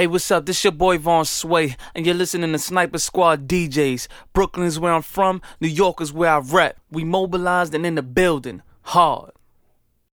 Hey, what's up? This your boy Von Sway, and you're listening to Sniper Squad DJs. Brooklyn is where I'm from, New York is where I rap. We mobilized and in the building. Hard.